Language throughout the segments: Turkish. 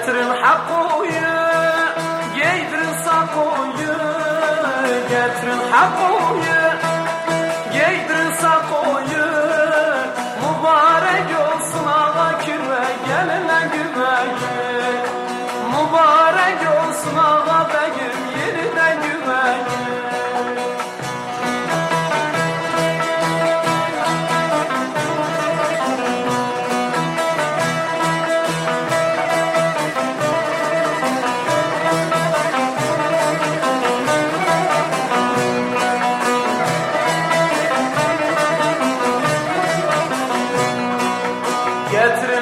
Getirin hakoyu, giydirin sakoyu Getirin hakoyu, giydirin sakoyu Mübarek olsun ağa küre, gelene güveyi Mübarek olsun ağa bege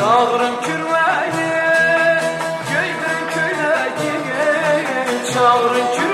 Çağırın kürmeyi, göyden köyle Çağırın kürmeyi